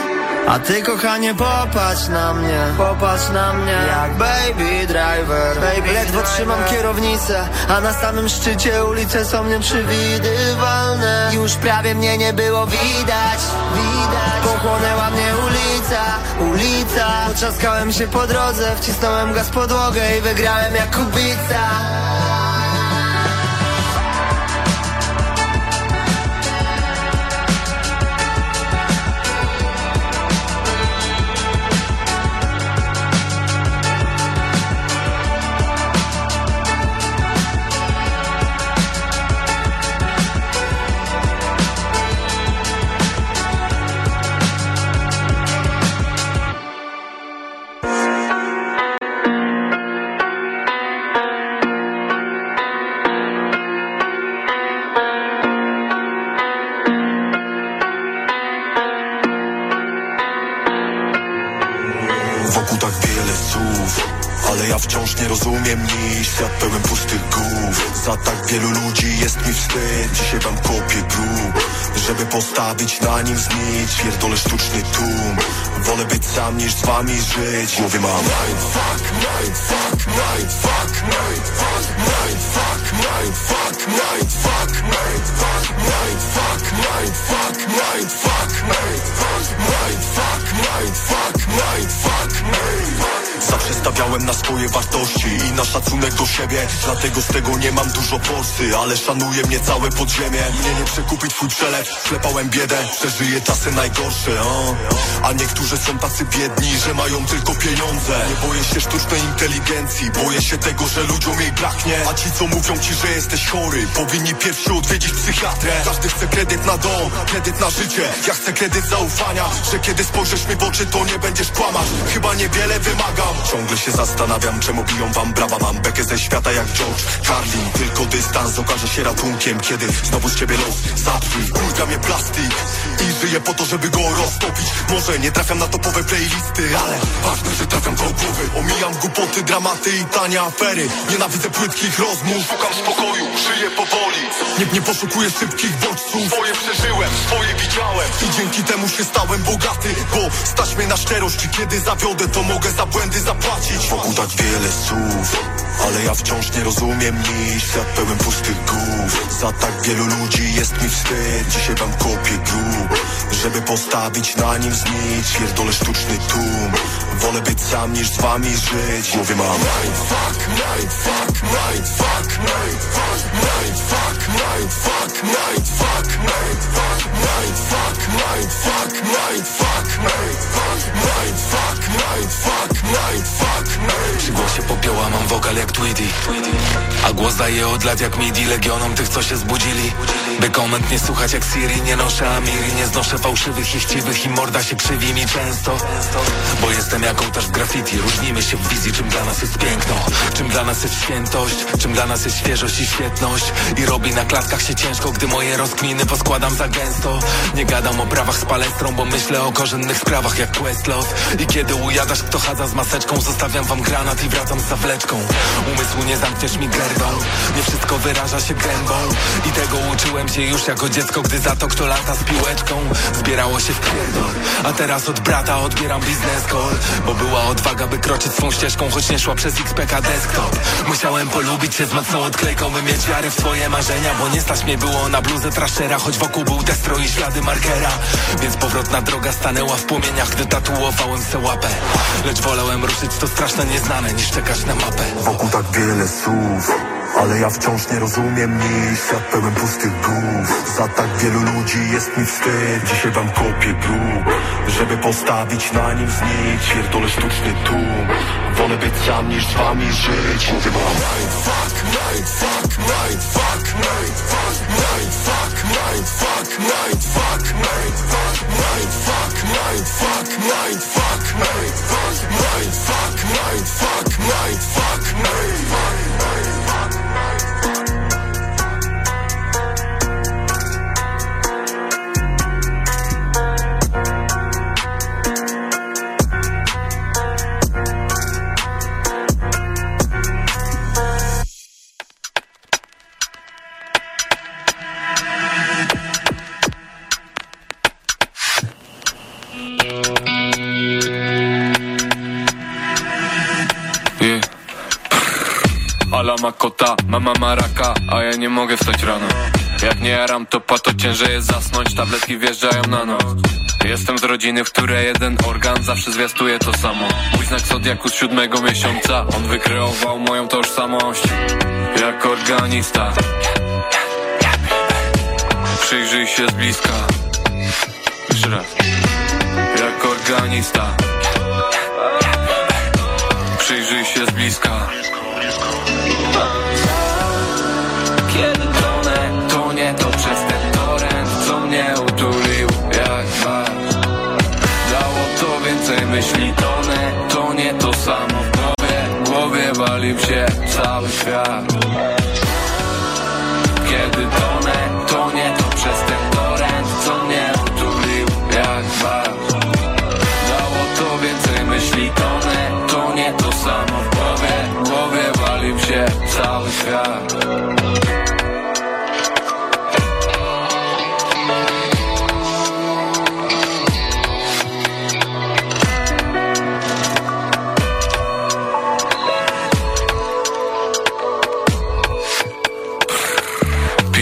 A ty kochanie popatrz na mnie. Popatrz na mnie. Jak baby driver. Baby Ledwo trzymam kierownicę A na samym szczycie ulice są nieprzewidywalne Już prawie mnie nie było widać. Widać. Pochłonęła mnie ulica Ulica. Poczaskałem się po drodze Wcisnąłem gaz podłogę i wygrałem jak kubica wciąż nie rozumiem nic. Świat pełen pustych głów. Za tak wielu ludzi jest mi wstyd. Dzisiaj wam kopię grób Żeby postawić na nim znicz. Pierdolę sztuczny tłum. Wolę być sam niż z wami żyć. Głowie mam. Mindfuck, mindfuck, mindfuck, mindfuck, mindfuck, mindfuck, mindfuck, mindfuck, mindfuck, mindfuck, mindfuck, mindfuck, mindfuck, mindfuck, mindfuck Zawsze stawiałem na swoje wartości i na szacunek do siebie. Dlatego z tego nie mam dużo forsy, ale szanuje mnie całe podziemie. Mnie nie przekupi twój przelew, klepałem biedę, przeżyję czasy najgorsze o. A niektórzy są tacy biedni, że mają tylko pieniądze. Nie boję się sztucznej inteligencji, boję się tego, że ludziom jej braknie. A ci co mówią ci, że jesteś chory, powinni pierwszy odwiedzić psychiatrę. Każdy chce kredyt na dom, kredyt na życie, ja chcę kredyt zaufania Że kiedy spojrzysz mi w oczy, to nie będziesz kłamać. Chyba niewiele wymagam. Ciągle się zastanawiam, czemu biją wam brawa. Mam bekę ze świata jak George Carlin. Tylko dystans okaże się ratunkiem Kiedy znowu z ciebie los zapsuj Kurka mnie plastik I żyję po to, żeby go roztopić. Może nie trafiam na topowe playlisty Ale ważne, że trafiam do głowy. Omijam głupoty, dramaty i tanie afery. Nienawidzę płytkich rozmów Szukam spokoju, żyję powoli. Nie, nie poszukuję szybkich bodźców. Swoje przeżyłem, swoje widziałem. I dzięki temu się stałem bogaty Bo stać mnie na szczerość. I kiedy zawiodę, to mogę za błędy zapłacić. Wokół tak wiele słów ale ja wciąż nie rozumiem nic. Świat pełen pustych głów. Za tak wielu ludzi jest mi wstyd. Dzisiaj wam kopię grób Żeby postawić na nim znicz. Pierdolę sztuczny tłum Wolę być sam niż z wami żyć głowie mam Mindfuck, mindfuck, mindfuck, mindfuck Mindfuck, mindfuck, mindfuck, mindfuck Mindfuck, mindfuck, mindfuck, mindfuck Mindfuck, mindfuck, mindfuck, Przy głosie popioła mam wokal jak Tweety A głos daje od lat jak midi Legionom tych co się zbudzili By koment nie słuchać jak Siri Nie noszę Amiri, nie znoszę fałszywych i chciwych I morda się krzywi mi często Bo jestem jak ołtarz w graffiti. Różnimy się w wizji czym dla nas jest piękno. Czym dla nas jest świętość Czym dla nas jest świeżość i świetność. I robi na klatkach się ciężko Gdy moje rozkminy poskładam za gęsto. Nie gadam o prawach z palestrą Bo myślę o korzennych sprawach jak Questlove. I kiedy ujadasz kto chadza z maseczką Zostawiam wam granat i wracam z zawleczką. Umysłu nie zamkniesz mi gerdą Nie wszystko wyraża się gębą. I tego uczyłem się już jako dziecko Gdy za to kto lata z piłeczką Zbierało się w pierdol. A teraz od brata odbieram biznes call Bo była odwaga by kroczyć swą ścieżką Choć nie szła przez XPK desktop. Musiałem polubić się z mocną odklejką By mieć wiarę w swoje marzenia Bo nie stać mnie było na bluzę traszera Choć wokół był destro i ślady markera. Więc powrotna droga stanęła w płomieniach Gdy tatuowałem se łapę. Lecz wolałem ruszyć to straszne nieznane Niż czekać na mapę. Wokół tak wiele słów ale ja wciąż nie rozumiem nic Świat pełen pustych głów. Za tak wielu ludzi jest mi wstyd. Dzisiaj wam kopię grób Żeby postawić na nim znicz Pierdolę sztuczny tłum. Wolę być sam niż z wami żyć. Mówię mindfuck Mindfuck, mindfuck, mindfuck, mindfuck Mindfuck, mindfuck, mindfuck, Kota, mama ma raka, a ja nie mogę wstać rano. Jak nie jaram to pato ciężej jest zasnąć, tabletki wjeżdżają na noc. Jestem z rodziny, w której jeden organ zawsze zwiastuje to samo. Mój znak zodiaku z siódmego miesiąca, on wykreował moją tożsamość. Jak organista. Przyjrzyj się z bliska. Jeszcze raz. Jak organista. Przyjrzyj się z bliska myśli tonę To nie to samo w głowie. Głowie walił się cały świat. Kiedy tonę, to nie to przez ten torrent Co mnie utulił jak was Dało to więcej myśli tonę To nie to samo w głowie. Głowie walił się cały świat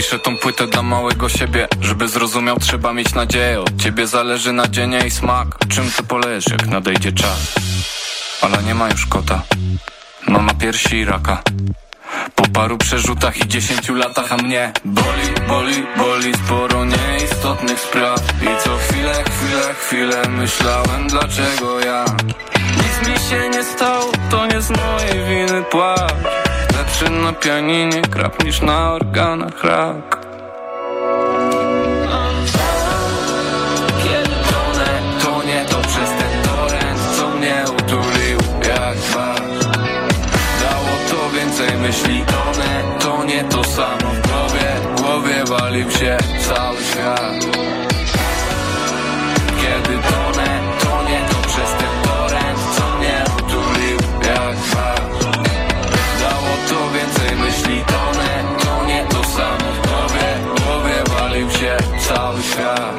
Piszę tą płytę dla małego siebie Żeby zrozumiał trzeba mieć nadzieję. Od ciebie zależy nadzieja i smak. Czym ty polejesz jak nadejdzie czas? Ale nie ma już kota. Mama piersi i raka. Po paru przerzutach i dziesięciu latach A mnie boli, boli, boli Sporo nieistotnych spraw. I co chwilę, chwilę, chwilę Myślałem dlaczego ja? Nic mi się nie stało To nie z mojej winy płacz Lepszy na pianinie krap niż na organach rak. Kiedy tonę, to nie to przez ten torrent Co mnie utulił jak was więcej myśli To nie, to nie to samo w głowie. W głowie walił się cały świat cały świat Hey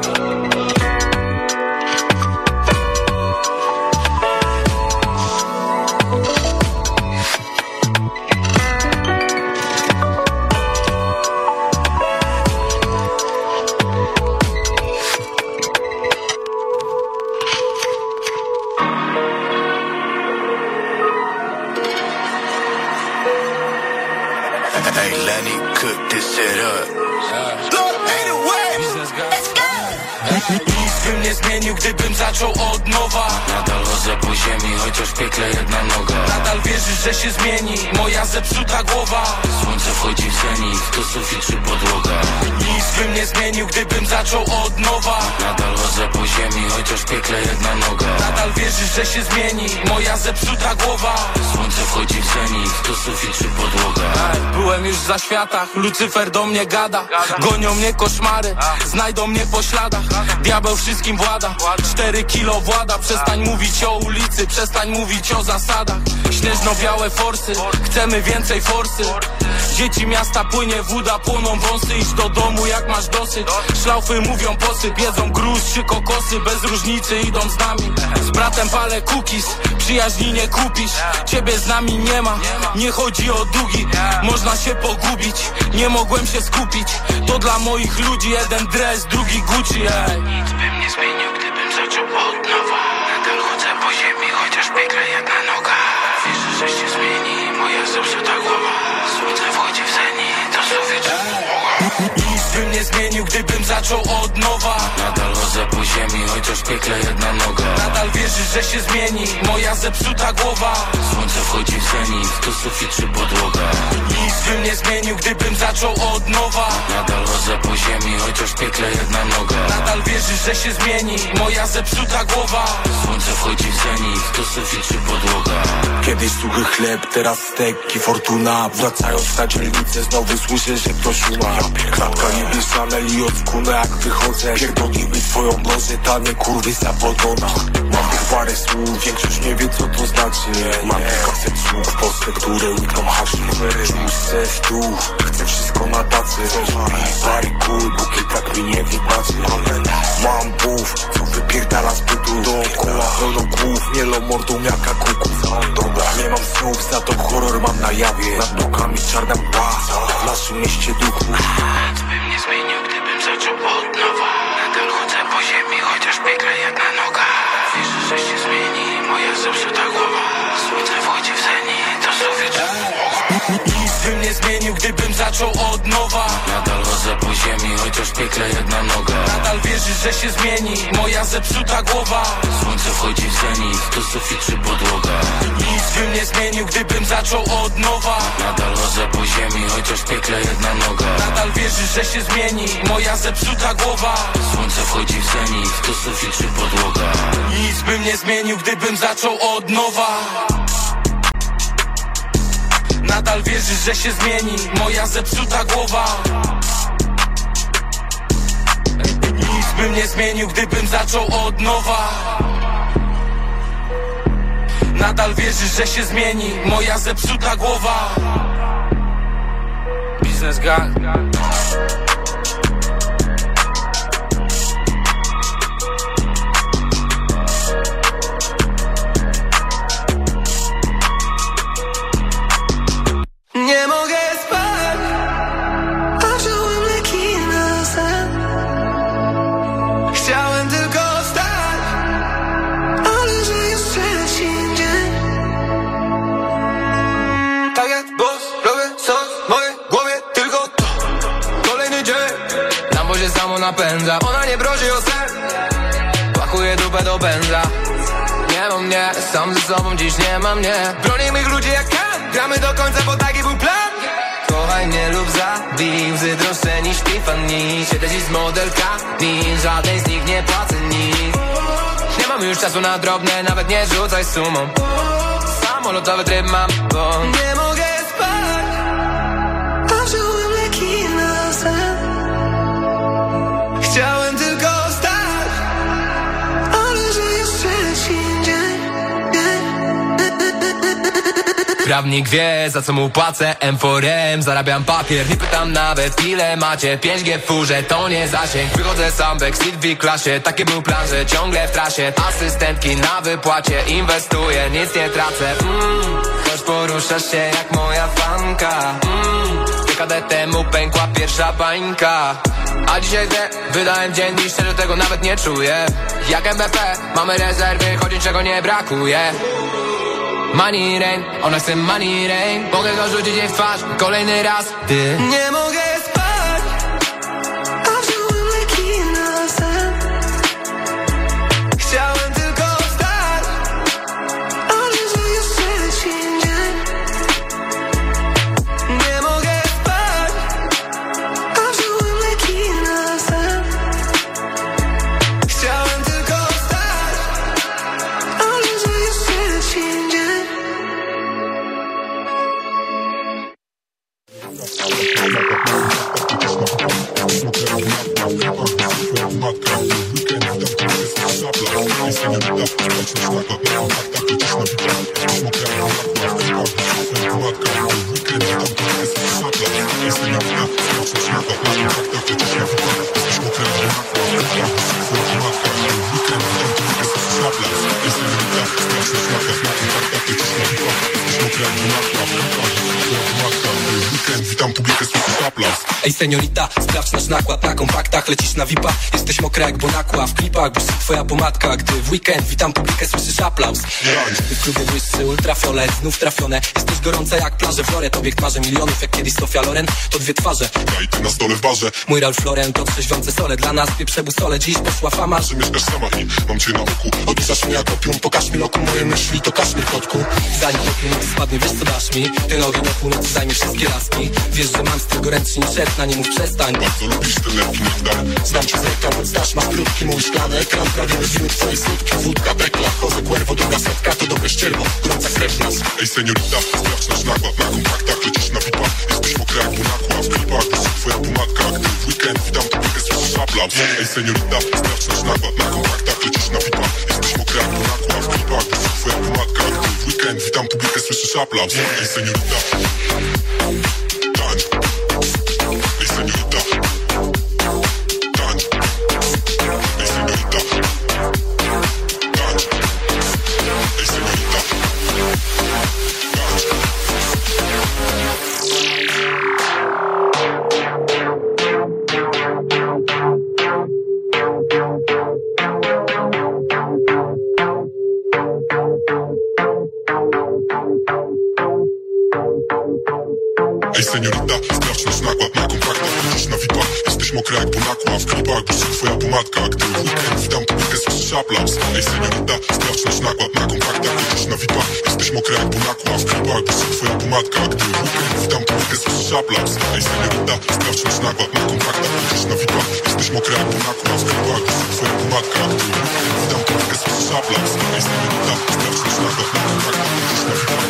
nie zmienił, gdybym zaczął od nowa. Nadal chodzę po ziemi, chociaż piekle jedna noga. Nadal wierzysz, że się zmieni moja zepsuta głowa. Słońce wchodzi w zenit, to sufit czy podłoga. Nic bym nie zmienił, gdybym zaczął od nowa. Nadal chodzę po ziemi, chociaż piekle jedna noga. Nadal wierzysz, że się zmieni moja zepsuta głowa. Słońce wchodzi to sufit czy podłoga Byłem już za światach, Lucyfer do mnie gada. Gonią mnie koszmary, znajdą mnie po śladach. Diabeł wszystkim włada, cztery kilo włada. Przestań mówić o ulicy, przestań mówić o zasadach. Śnieżno-białe forsy, chcemy więcej forsy Dzieci miasta płynie woda, płoną wąsy Idź do domu jak masz dosyć. Szlaufy mówią posyp, jedzą gruz czy kokosy Bez różnicy idą z nami. Z bratem palę cookies, przyjaźni nie kupisz Ciebie z nami nie ma, nie chodzi o długi Można się pogubić, nie mogłem się skupić. To dla moich ludzi jeden dres, drugi Gucci ej. Nic bym nie zmienił, gdybym zaczął od nowa. Nadal chodzę po ziemi, chociaż piekle jedna noga Wierzę, że się zmieni moja zepsuta głowa. Słońce wchodzi w zenit, to sufit Nic bym nie zmienił, gdybym zaczął od nowa. Nadal chodzę po ziemi, chociaż piekle jedna noga. Nadal wierzysz, że się zmieni moja zepsuta głowa. Słońce wchodzi w zenit, to sufit czy podłoga. Nic bym nie zmienił, gdybym zaczął od nowa. Nadal chodzę po ziemi, chociaż piekle jedna noga. Nadal wierzysz, że się zmieni moja zepsuta głowa. Słońce wchodzi w zenit, to sufit czy podłoga. Kiedyś suchy chleb, teraz stek i fortuna Wracając na dzielnicę znowu słyszę, że ktoś umarł. Klatka niebie Chanel i odskuna jak wychodzę Pierdolimy twoją nozę, tanie kurwy za Mam tych parę słów, większość nie wie co to znaczy. Mam kilkaset słów, postę, które łykną haszy se w dół, chcę wszystko na tacy. Parę kul, póki tak mi nie wybaczy Mam buf, co wypierdala z bytu Dookoła pełno głów, mielo mordą jaka kuków. Dobra, nie mam snów, za to horror mam na jawie. Nad blokami czarna mgła, w naszym mieście duchów Nic bym nie zmienił, gdybym zaczął od nowa gdybym zaczął od nowa. Nadal chodzę po ziemi, chociaż piekle jedna noga. Nadal wierzysz, że się zmieni moja zepsuta głowa. Słońce wchodzi w zenit, to sufit czy podłoga? Nic bym nie zmienił, gdybym zaczął od nowa. Nadal chodzę po ziemi, chociaż piekle jedna noga. Nadal wierzysz, że się zmieni moja zepsuta głowa. Słońce wchodzi w zenit, to sufit czy podłoga? Nic bym nie zmienił, gdybym zaczął od nowa Nadal wierzysz, że się zmieni. Moja zepsuta głowa. Nic bym nie zmienił, gdybym zaczął od nowa. Nadal wierzysz, że się zmieni. Moja zepsuta głowa. Biznes gang Do pędza Nie mam mnie, sam ze sobą dziś nie mam mnie. Bronię mych ludzi jak kan Gramy do końca, bo taki był plan. Kochaj mnie lub zabij Łzy droższe niż Tiffany. Siedzę dziś z modelkami Żadnej z nich nie płacę nic. Nie mam już czasu na drobne Nawet nie rzucaj sumą. Samolotowy tryb mam, bo Nie mogę prawnik wie za co mu płacę M4M, zarabiam papier. Nie pytam nawet ile macie. 5G w furze, to nie zasięg. Wychodzę sam w klasie. Taki był plan, że ciągle w trasie. Asystentki na wypłacie. Inwestuję, nic nie tracę. Mm, Choć poruszasz się jak moja fanka. Mm, Dekadę temu pękła pierwsza bańka. A dzisiaj te wydałem dzień i szczerze tego nawet nie czuję. Jak MVP mamy rezerwy, choć niczego nie brakuje Money rain, ona chce money rain Mogę go rzucić jej w twarz kolejny raz Ty Nie mogę spać aplauz Nakład na kompaktach Lecisz na VIP-a, jesteś mokra jak bonakła W klipach błyszczy twoja pomadka. Gdy w weekend witam publikę, słyszysz aplauz. W klubie błyszczy ultrafiolet, znów trafione. Jesteś gorąca jak plaże w Loret Obiekt marzę milionów jak kiedyś Sofia Loren. To dwie twarze. Ja i ty na stole w barze. Mój Ralph Lauren to trzeźwiące sole. Dla nas pieprze busole, dziś poszła fama. Że mieszkasz sama? I mam cię na oku. Odrzucasz mnie jak opium, pokaż mi loku moje myśli To kaszmir kotku. Zanim północy spadnie, wiesz co dasz mi? Ty nogi do północy zajmie wszystkie laski. Wiesz, że mam z tego ręcznik szef, na nie mów przestań. Bardzo ten lepki nektar Znam cię z reklam, znasz, masz krótki mój szklany ekran. Prawie rozwiły twoje słodkie Wódka, bekla, chodzę, cuervo, druga setka To dobre ścierwo, gorąca krew nas. Ej seniorita, sprawdź nasz nakład na kompaktach Lecisz na VIP-a, jesteś mokra jak bonakła W klipach błyszczy twoja pomadka Gdy w weekend witam publikę, słyszysz aplauz Ej seniorita, sprawdź nasz nakład na kompaktach Lecisz na VIP-a, jesteś mokra jak bonakła W klipach błyszczy twoja pomadka Gdy w weekend witam publikę, słyszysz aplauz Ej seniorita seniorita, sprawdź nasz nakład na kontaktach Lecisz na VIP-a, jesteś mokra jak bonakła W klipach błyszczy twoja pomadka. Gdy weekend witam publikę, słyszysz aplauz Ej seniorita, sprawdź nasz nakład na kontaktach Lecisz na VIP-a, jesteś mokra jak bonakła W klipach błyszczy twoja pomadka. Gdy weekend witam publikę, słyszysz aplauz Ej seniorita, sprawdź nasz nakład na kontaktach Lecisz na VIP-a, jesteś mokra jak bonakła W klipach błyszczy twoja pomadka. Gdy weekend witam publikę, słyszysz aplauz Ej seniorita, sprawdź na kontaktach Lecisz na VIP-a,